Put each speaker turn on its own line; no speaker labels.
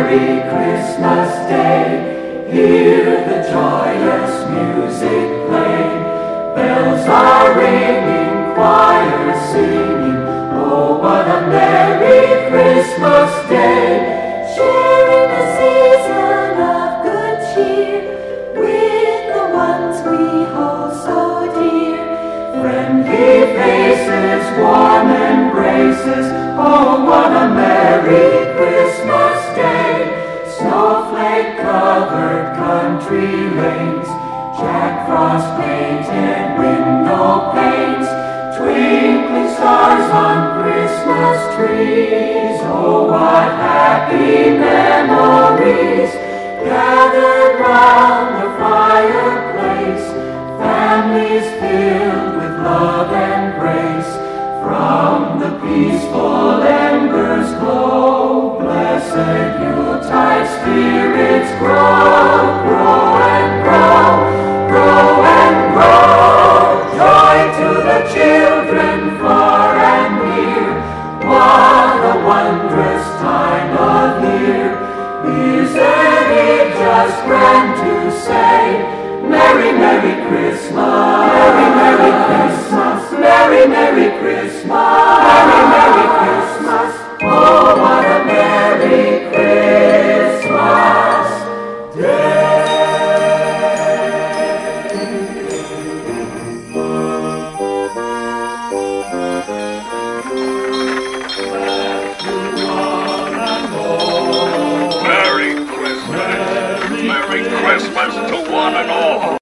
Merry Christmas Day.
Hear the
joyous music play. Bells are ringing, choirs sing. Country lanes, Jack Frost painted window panes, twinkling stars on Christmas trees. Oh, what happy memories gathered round the fireplace, families filled with love and grace. From the peaceful embers glow, blessed Yuletide the children far and near. What a wondrous time of year. Isn't it just